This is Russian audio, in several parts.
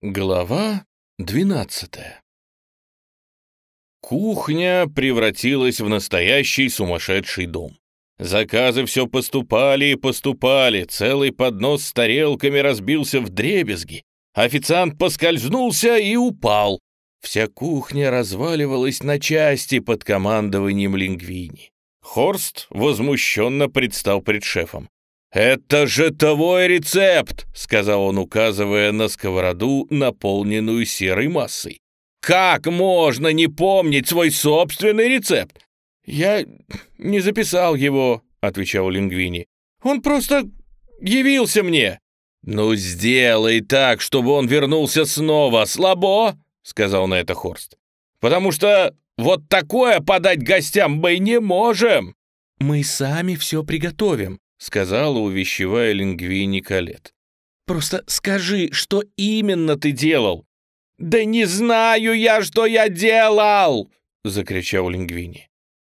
Глава двенадцатая Кухня превратилась в настоящий сумасшедший дом. Заказы все поступали и поступали, целый поднос с тарелками разбился в дребезги, официант поскользнулся и упал. Вся кухня разваливалась на части под командованием Лингвини. Хорст возмущенно предстал пред шефом. «Это же твой рецепт!» — сказал он, указывая на сковороду, наполненную серой массой. «Как можно не помнить свой собственный рецепт?» «Я не записал его», — отвечал Лингвини. «Он просто явился мне». «Ну, сделай так, чтобы он вернулся снова, слабо?» — сказал на это Хорст. «Потому что вот такое подать гостям мы не можем». «Мы сами все приготовим», — сказала, увещевая лингвини Калет. «Просто скажи, что именно ты делал?» «Да не знаю я, что я делал!» — закричал лингвини.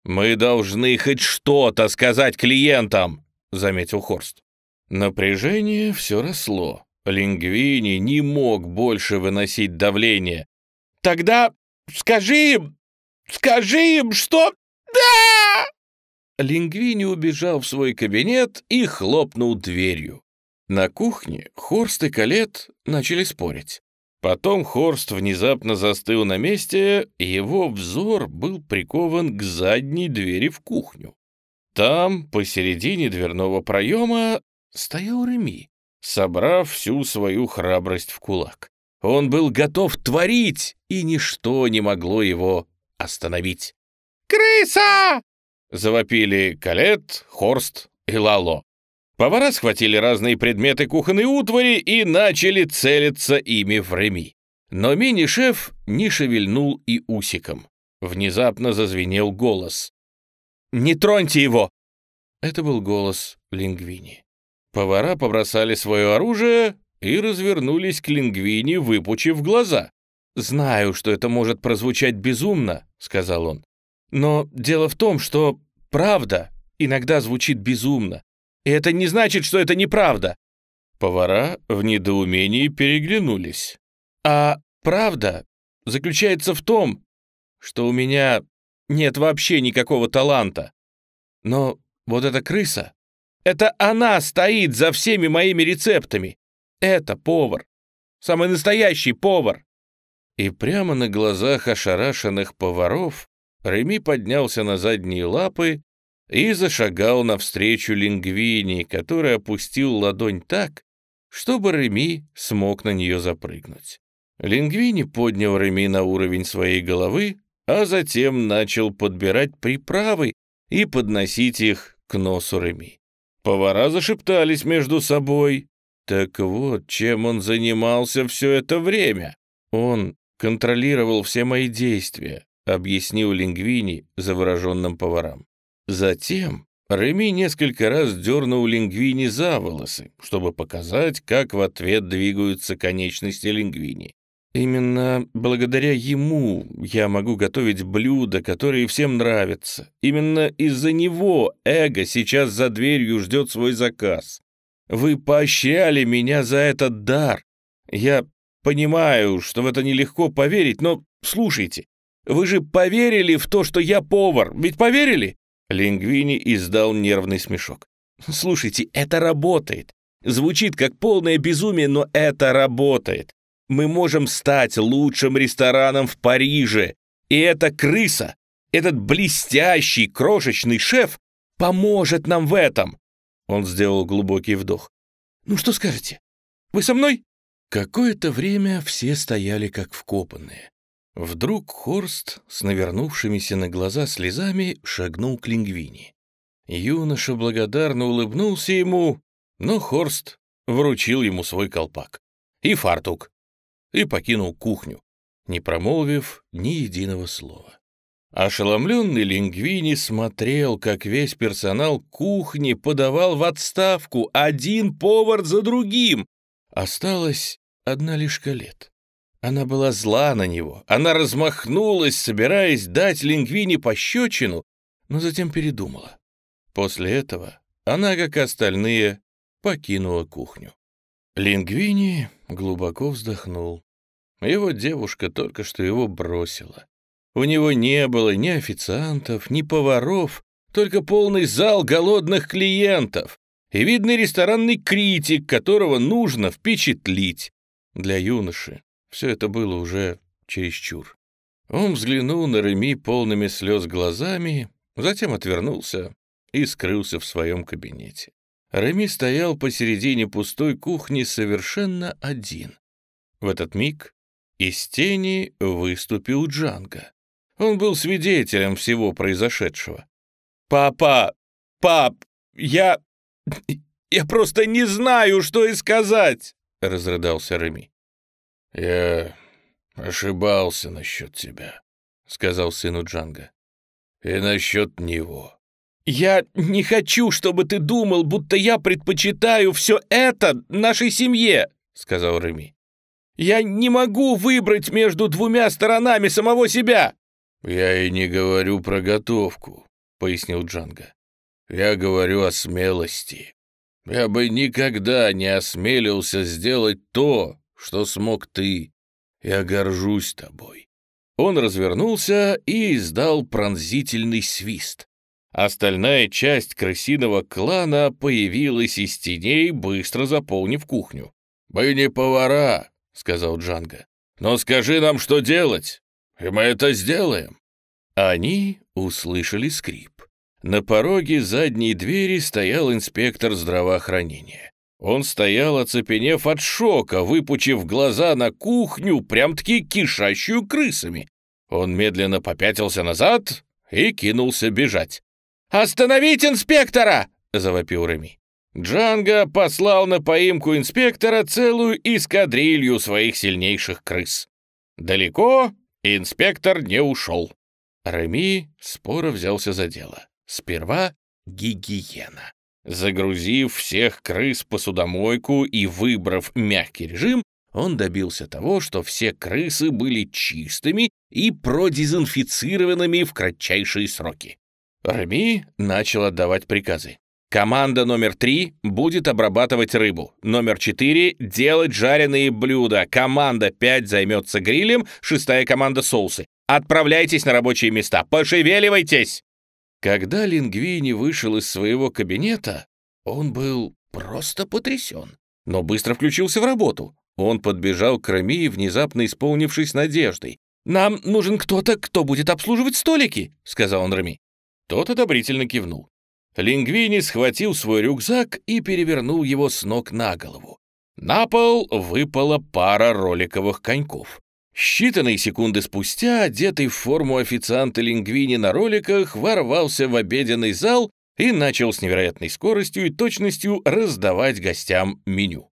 «Мы должны хоть что-то сказать клиентам!» — заметил Хорст. Напряжение все росло. Лингвини не мог больше выносить давление. «Тогда скажи им, скажи им, что... Да!» Лингвини убежал в свой кабинет и хлопнул дверью. На кухне Хорст и Калет начали спорить. Потом Хорст внезапно застыл на месте, его взор был прикован к задней двери в кухню. Там, посередине дверного проема, стоял Реми, собрав всю свою храбрость в кулак. Он был готов творить, и ничто не могло его остановить. «Крыса!» Завопили Калет, Хорст и Лало. Повара схватили разные предметы кухонной утвари и начали целиться ими в Реми. Но мини-шеф не шевельнул и усиком. Внезапно зазвенел голос. «Не троньте его!» Это был голос Лингвини. Повара побросали свое оружие и развернулись к Лингвини, выпучив глаза. «Знаю, что это может прозвучать безумно», — сказал он. Но дело в том, что правда иногда звучит безумно. И это не значит, что это неправда. Повара в недоумении переглянулись. А правда заключается в том, что у меня нет вообще никакого таланта. Но вот эта крыса, это она стоит за всеми моими рецептами. Это повар. Самый настоящий повар. И прямо на глазах ошарашенных поваров Реми поднялся на задние лапы и зашагал навстречу Лингвини, который опустил ладонь так, чтобы Реми смог на нее запрыгнуть. Лингвини поднял Реми на уровень своей головы, а затем начал подбирать приправы и подносить их к носу Реми. Повара зашептались между собой. Так вот, чем он занимался все это время. Он контролировал все мои действия, — объяснил Лингвини завороженным поварам. Затем Реми несколько раз дернул Лингвини за волосы, чтобы показать, как в ответ двигаются конечности Лингвини. Именно благодаря ему я могу готовить блюда, которые всем нравятся. Именно из-за него эго сейчас за дверью ждет свой заказ. Вы поощряли меня за этот дар. Я понимаю, что в это нелегко поверить, но слушайте, вы же поверили в то, что я повар, ведь поверили?» Лингвини издал нервный смешок. «Слушайте, это работает. Звучит как полное безумие, но это работает. Мы можем стать лучшим рестораном в Париже. И эта крыса, этот блестящий крошечный шеф поможет нам в этом». Он сделал глубокий вдох. «Ну что скажете? Вы со мной?» Какое-то время все стояли как вкопанные. Вдруг Хорст с навернувшимися на глаза слезами шагнул к Лингвини. Юноша благодарно улыбнулся ему, но Хорст вручил ему свой колпак и фартук и покинул кухню, не промолвив ни единого слова. Ошеломленный Лингвини смотрел, как весь персонал кухни подавал в отставку один повар за другим. Осталась одна лишь Калет. Она была зла на него. Она размахнулась, собираясь дать Лингвине пощечину, но затем передумала. После этого она, как остальные, покинула кухню. Лингвини глубоко вздохнул. Его девушка только что его бросила. У него не было ни официантов, ни поваров, только полный зал голодных клиентов и видный ресторанный критик, которого нужно впечатлить. Для юноши все это было уже чересчур. Он взглянул на Реми полными слез глазами, затем отвернулся и скрылся в своем кабинете. Реми стоял посередине пустой кухни совершенно один. В этот миг из тени выступил Джанго. Он был свидетелем всего произошедшего. «Папа! Пап! Я... я просто не знаю, что и сказать!» — разрыдался Реми. «Я ошибался насчет тебя», — сказал сыну Джанга. «И насчет него». «Я не хочу, чтобы ты думал, будто я предпочитаю все это нашей семье», — сказал Реми. «Я не могу выбрать между двумя сторонами самого себя». «Я и не говорю про готовку», — пояснил Джанга. «Я говорю о смелости. Я бы никогда не осмелился сделать то, что смог ты. Я горжусь тобой». Он развернулся и издал пронзительный свист. Остальная часть крысиного клана появилась из теней, быстро заполнив кухню. «Мы не повара», — сказал Джанго. «Но скажи нам, что делать, и мы это сделаем». Они услышали скрип. На пороге задней двери стоял инспектор здравоохранения. Он стоял, оцепенев от шока, выпучив глаза на кухню, прям-таки кишащую крысами. Он медленно попятился назад и кинулся бежать. «Остановить инспектора!» — завопил Реми. Джанго послал на поимку инспектора целую эскадрилью своих сильнейших крыс. Далеко инспектор не ушел. Реми споро взялся за дело. Сперва гигиена. Загрузив всех крыс в посудомойку и выбрав мягкий режим, он добился того, что все крысы были чистыми и продезинфицированными в кратчайшие сроки. Рами начал отдавать приказы. Команда номер три будет обрабатывать рыбу. Номер четыре — делать жареные блюда. Команда пять займется грилем, шестая команда — соусы. Отправляйтесь на рабочие места, пошевеливайтесь!» Когда Лингвини вышел из своего кабинета, он был просто потрясен, но быстро включился в работу. Он подбежал к Рами, внезапно исполнившись надеждой. «Нам нужен кто-то, кто будет обслуживать столики», — сказал он Рами. Тот одобрительно кивнул. Лингвини схватил свой рюкзак и перевернул его с ног на голову. На пол выпала пара роликовых коньков. Считанные секунды спустя, одетый в форму официанта Лингвини на роликах, ворвался в обеденный зал и начал с невероятной скоростью и точностью раздавать гостям меню.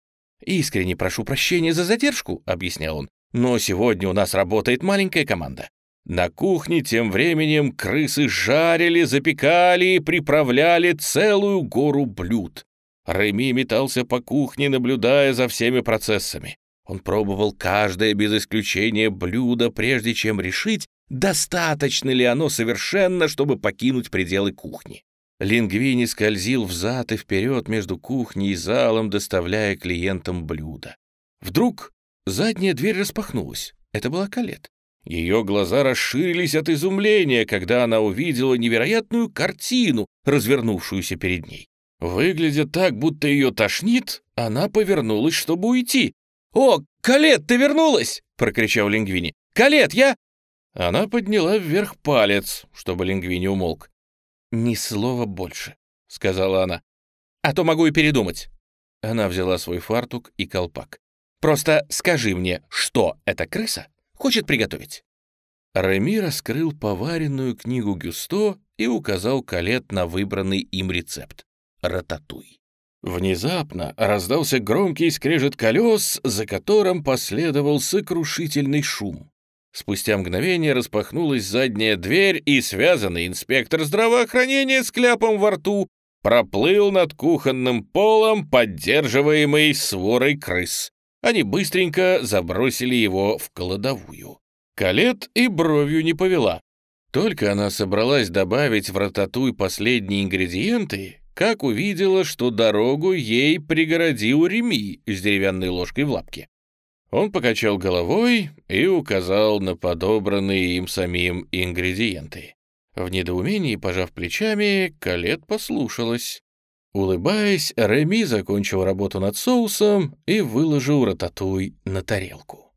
«Искренне прошу прощения за задержку», — объяснял он, «но сегодня у нас работает маленькая команда. На кухне тем временем крысы жарили, запекали и приправляли целую гору блюд. Реми метался по кухне, наблюдая за всеми процессами. Он пробовал каждое без исключения блюдо, прежде чем решить, достаточно ли оно совершенно, чтобы покинуть пределы кухни. Лингвини скользил взад и вперед между кухней и залом, доставляя клиентам блюда. Вдруг задняя дверь распахнулась. Это была Калет. Ее глаза расширились от изумления, когда она увидела невероятную картину, развернувшуюся перед ней. Выглядя так, будто ее тошнит, она повернулась, чтобы уйти. «О, Калет, ты вернулась!» — прокричал Лингвини. «Калет, я...» Она подняла вверх палец, чтобы Лингвини умолк. «Ни слова больше», — сказала она. «А то могу и передумать». Она взяла свой фартук и колпак. «Просто скажи мне, что эта крыса хочет приготовить». Реми раскрыл поваренную книгу Гюсто и указал Калет на выбранный им рецепт — рататуй. Внезапно раздался громкий скрежет колес, за которым последовал сокрушительный шум. Спустя мгновение распахнулась задняя дверь, и связанный инспектор здравоохранения с кляпом во рту проплыл над кухонным полом, поддерживаемый сворой крыс. Они быстренько забросили его в кладовую. Калет и бровью не повела. Только она собралась добавить в рататуй последние ингредиенты, как увидела, что дорогу ей пригородил Реми с деревянной ложкой в лапке. Он покачал головой и указал на подобранные им самим ингредиенты. В недоумении, пожав плечами, Калет послушалась. Улыбаясь, Реми закончил работу над соусом и выложил рататуй на тарелку.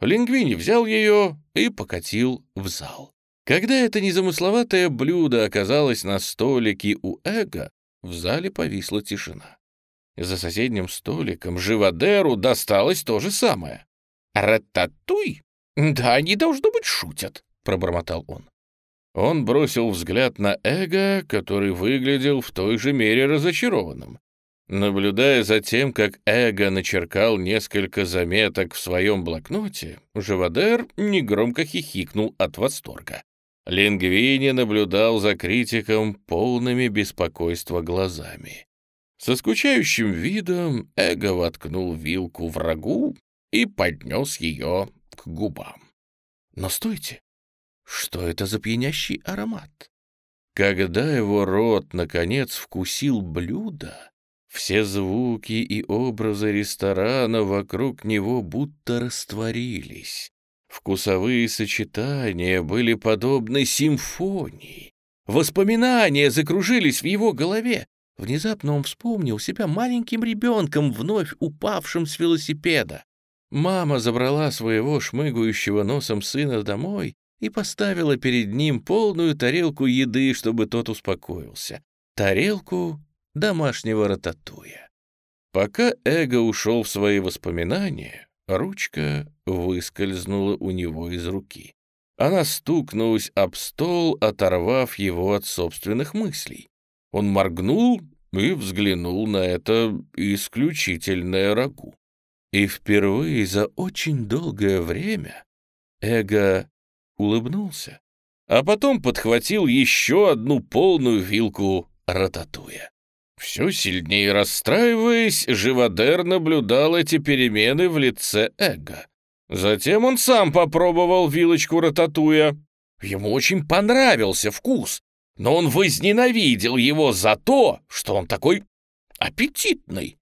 Лингвини взял ее и покатил в зал. Когда это незамысловатое блюдо оказалось на столике у Эго, в зале повисла тишина. За соседним столиком Живодеру досталось то же самое. «Рататуй? Да они, должно быть, шутят», — пробормотал он. Он бросил взгляд на Эго, который выглядел в той же мере разочарованным. Наблюдая за тем, как Эго начеркал несколько заметок в своем блокноте, Живодер негромко хихикнул от восторга. Лингвини наблюдал за критиком полными беспокойства глазами. Со скучающим видом Эго воткнул вилку врагу и поднес ее к губам. Но стойте! Что это за пьянящий аромат? Когда его рот, наконец, вкусил блюдо, все звуки и образы ресторана вокруг него будто растворились. Вкусовые сочетания были подобны симфонии. Воспоминания закружились в его голове. Внезапно он вспомнил себя маленьким ребенком, вновь упавшим с велосипеда. Мама забрала своего шмыгающего носом сына домой и поставила перед ним полную тарелку еды, чтобы тот успокоился. Тарелку домашнего рататуя. Пока Эго ушел в свои воспоминания, ручка выскользнула у него из руки. Она стукнулась об стол, оторвав его от собственных мыслей. Он моргнул и взглянул на это исключительное рагу. И впервые за очень долгое время Эго улыбнулся, а потом подхватил еще одну полную вилку рататуя. Все сильнее расстраиваясь, Живодер наблюдал эти перемены в лице Эго. Затем он сам попробовал вилочку рататуя. Ему очень понравился вкус, но он возненавидел его за то, что он такой аппетитный.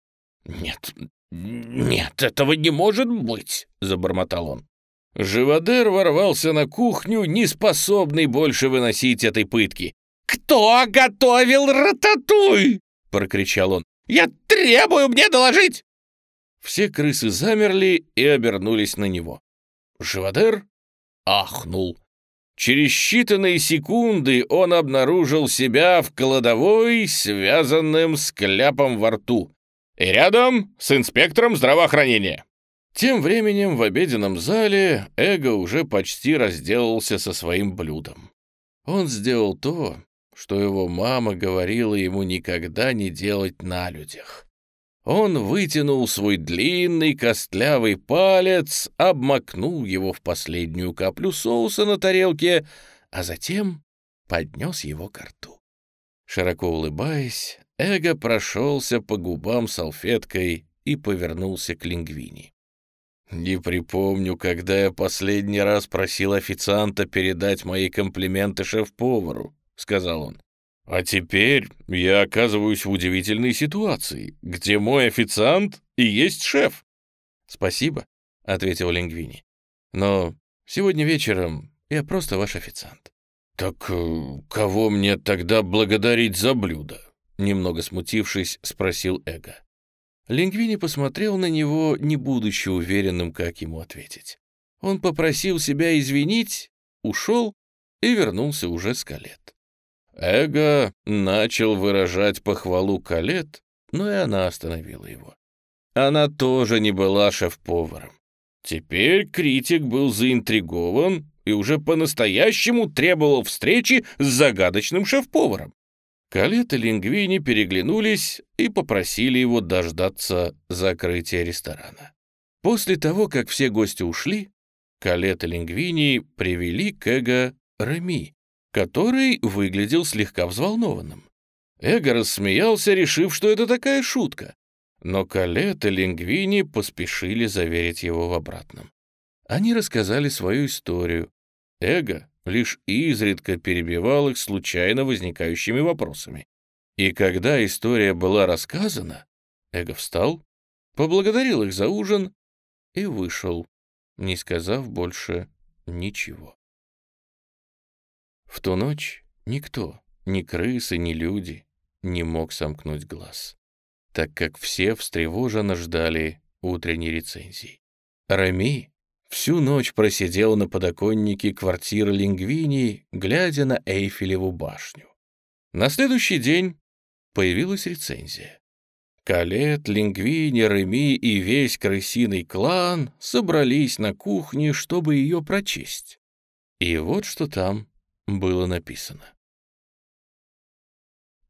«Нет, нет, этого не может быть», — забормотал он. Живодер ворвался на кухню, не способный больше выносить этой пытки. «Кто готовил рататуй?» — прокричал он. «Я требую мне доложить!» Все крысы замерли и обернулись на него. Живодер ахнул. Через считанные секунды он обнаружил себя в кладовой, связанным с кляпом во рту, и рядом с инспектором здравоохранения. Тем временем в обеденном зале Эго уже почти разделался со своим блюдом. Он сделал то, что его мама говорила ему никогда не делать на людях. Он вытянул свой длинный костлявый палец, обмакнул его в последнюю каплю соуса на тарелке, а затем поднес его к рту. Широко улыбаясь, Эго прошелся по губам салфеткой и повернулся к лингвини. «Не припомню, когда я последний раз просил официанта передать мои комплименты шеф-повару», — сказал он. А теперь я оказываюсь в удивительной ситуации, где мой официант и есть шеф. Спасибо, ответил Лингвини. Но сегодня вечером я просто ваш официант. Так э, кого мне тогда благодарить за блюдо? Немного смутившись, спросил Эго. Лингвини посмотрел на него, не будучи уверенным, как ему ответить. Он попросил себя извинить, ушел и вернулся уже с Калет. Эго начал выражать похвалу Калет, но и она остановила его. Она тоже не была шеф-поваром. Теперь критик был заинтригован и уже по-настоящему требовал встречи с загадочным шеф-поваром. Калет и Лингвини переглянулись и попросили его дождаться закрытия ресторана. После того, как все гости ушли, Калет и Лингвини привели к Эго Реми, который выглядел слегка взволнованным. Эго рассмеялся, решив, что это такая шутка. Но Калет и Лингвини поспешили заверить его в обратном. Они рассказали свою историю. Эго лишь изредка перебивал их случайно возникающими вопросами. И когда история была рассказана, Эго встал, поблагодарил их за ужин и вышел, не сказав больше ничего. В ту ночь никто, ни крысы, ни люди, не мог сомкнуть глаз, так как все встревоженно ждали утренней рецензии. Рами всю ночь просидел на подоконнике квартиры Лингвини, глядя на Эйфелеву башню. На следующий день появилась рецензия. Калет, Лингвини, Реми и весь крысиный клан собрались на кухне, чтобы ее прочесть. И вот что там было написано.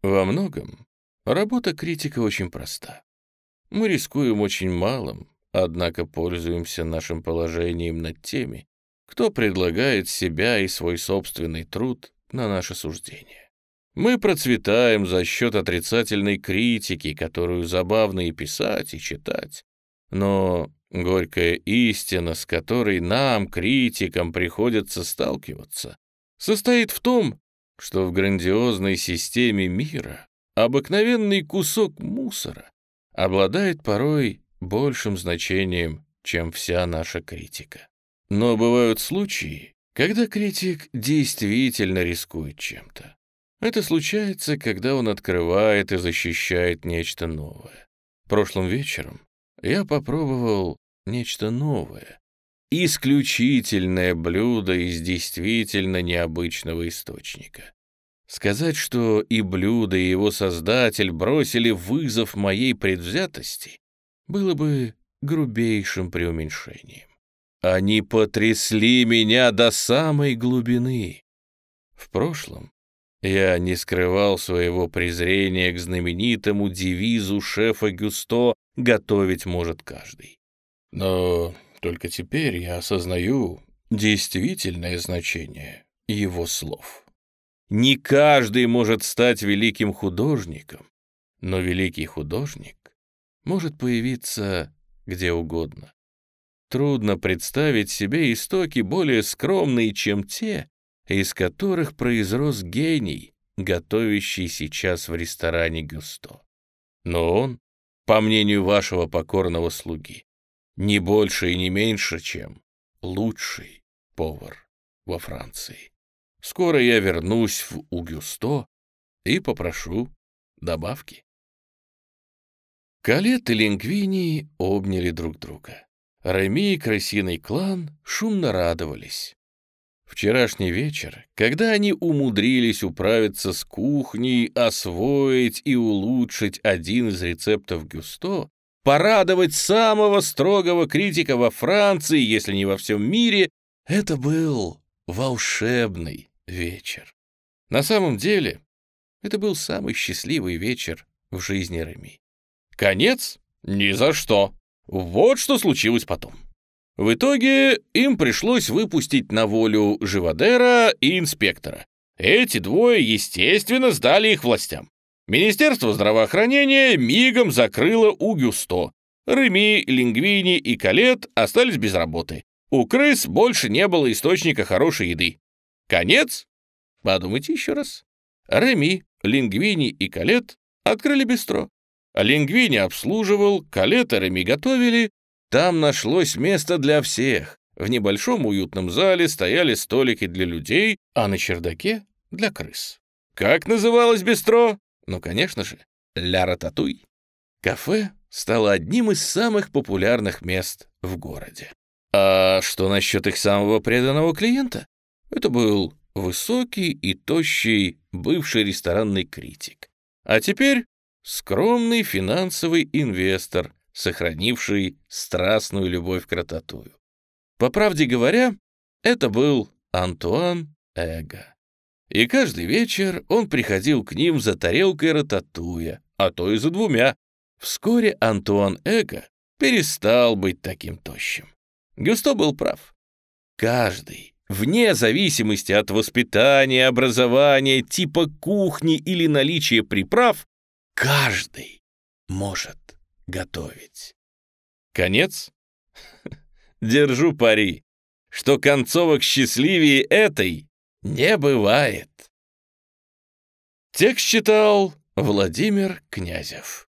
Во многом работа критика очень проста. Мы рискуем очень малым, однако пользуемся нашим положением над теми, кто предлагает себя и свой собственный труд на наше суждение. Мы процветаем за счет отрицательной критики, которую забавно и писать, и читать. Но горькая истина, с которой нам, критикам, приходится сталкиваться, состоит в том, что в грандиозной системе мира обыкновенный кусок мусора обладает порой большим значением, чем вся наша критика. Но бывают случаи, когда критик действительно рискует чем-то. Это случается, когда он открывает и защищает нечто новое. Прошлым вечером я попробовал нечто новое, исключительное блюдо из действительно необычного источника. Сказать, что и блюдо, и его создатель бросили вызов моей предвзятости, было бы грубейшим преуменьшением. Они потрясли меня до самой глубины. В прошлом я не скрывал своего презрения к знаменитому девизу шефа Гюсто «Готовить может каждый». Но только теперь я осознаю действительное значение его слов. Не каждый может стать великим художником, но великий художник может появиться где угодно. Трудно представить себе истоки более скромные, чем те, из которых произрос гений, готовящий сейчас в ресторане Гюсто. Но он, по мнению вашего покорного слуги, не больше и не меньше, чем лучший повар во Франции. Скоро я вернусь в Угюсто и попрошу добавки. Калет и Лингвини обняли друг друга. Реми и крысиный клан шумно радовались. Вчерашний вечер, когда они умудрились управиться с кухней, освоить и улучшить один из рецептов Гюсто, порадовать самого строгого критика во Франции, если не во всем мире, это был волшебный вечер. На самом деле, это был самый счастливый вечер в жизни Реми. Конец? Ни за что. Вот что случилось потом. В итоге им пришлось выпустить на волю Живодера и инспектора. Эти двое, естественно, сдали их властям. Министерство здравоохранения мигом закрыло Угюсто. Реми, Лингвини и Калет остались без работы. У крыс больше не было источника хорошей еды. Конец? Подумайте еще раз. Реми, Лингвини и Калет открыли бистро. Лингвини обслуживал, Калет и Реми готовили. Там нашлось место для всех. В небольшом уютном зале стояли столики для людей, а на чердаке — для крыс. Как называлось бистро? Ну, конечно же, «Ля Рататуй». Кафе стало одним из самых популярных мест в городе. А что насчет их самого преданного клиента? Это был высокий и тощий бывший ресторанный критик. А теперь скромный финансовый инвестор, сохранивший страстную любовь к рататую. По правде говоря, это был Антуан Эго. И каждый вечер он приходил к ним за тарелкой рататуя, а то и за двумя. Вскоре Антуан Эго перестал быть таким тощим. Гюсто был прав. Каждый, вне зависимости от воспитания, образования, типа кухни или наличия приправ, каждый может готовить. Конец? Держу пари, что концовок счастливее этой не бывает. Текст читал Владимир Князев.